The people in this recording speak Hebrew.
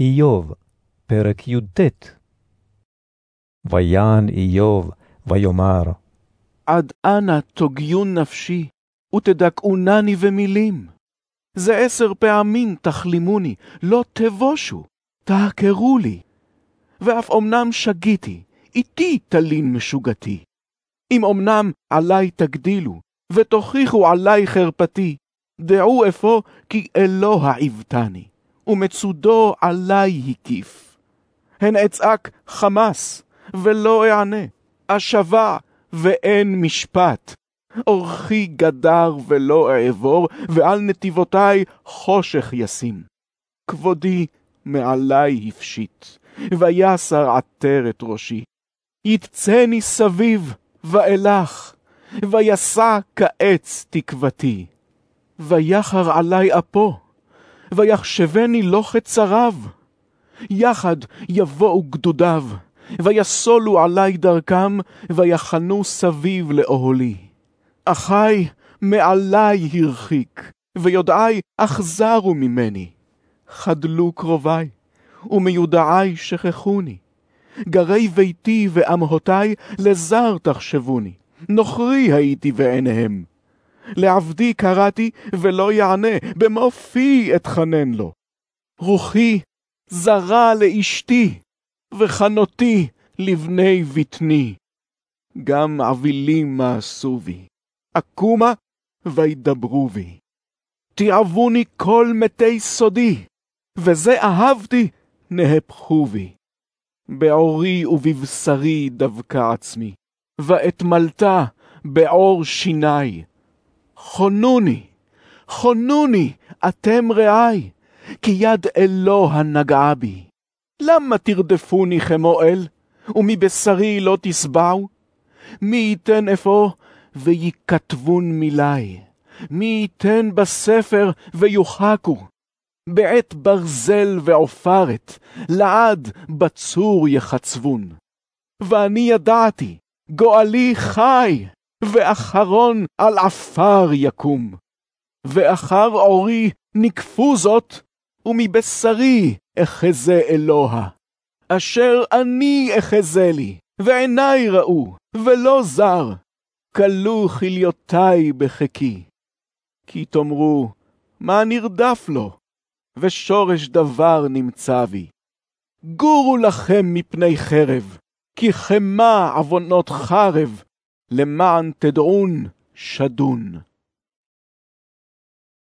איוב, פרק י"ט ויען איוב, ויאמר, עד אנה תוגיון נפשי, ותדכאונני במילים. זה עשר פעמים תחלימוני, לא תבושו, תעקרו לי. ואף אמנם שגיתי, איתי תלין משוגתי. אם אמנם עלי תגדילו, ותוכיחו עלי חרפתי, דעו אפוא כי אלוה עיוותני. ומצודו עלי הקיף. הן אצעק חמס, ולא אענה, אשבע, ואין משפט. אורחי גדר ולא אעבור, ועל נתיבותי חושך ישים. כבודי מעלי הפשיט, ויסר עטרת ראשי. יתצני סביב, ואלך, ויסע כעץ תקוותי. ויחר עלי אפו, ויחשבני לא חצריו. יחד יבואו גדודיו, ויסולו עלי דרכם, ויחנו סביב לאוהלי. אחי מעלי הרחיק, ויודעי אחזרו ממני. חדלו קרובי, ומיודעי שכחוני. גרי ביתי ואמהותי לזר תחשבוני, נוכרי הייתי בעיניהם. לעבדי קראתי ולא יענה, במו פי אתחנן לו. רוחי זרה לאשתי, וחנותי לבני בטני. גם אבילים מעשו בי, אקומה וידברו בי. תיעבוני כל מתי סודי, וזה אהבתי, נהפכו בי. בעורי ובבשרי דבקה עצמי, ואתמלתה בעור שיני. חונוני, חונוני, אתם רעי, כי יד אלוה נגעה בי. למה תרדפוני כמו אל, ומבשרי לא תשבעו? מי ייתן אפוא ויכתבון מילי? מי ייתן בספר ויוחקו? בעת ברזל ועופרת, לעד בצור יחצבון. ואני ידעתי, גואלי חי, ואחרון על עפר יקום. ואחר עורי נקפו זאת, ומבשרי אחזה אלוה. אשר אני אחזה לי, ועיני ראו, ולא זר, כלו כליותי בחיקי. כי תאמרו, מה נרדף לו? ושורש דבר נמצא בי. גורו לכם מפני חרב, כי חמה עוונות חרב, لمعن تدعون شدون.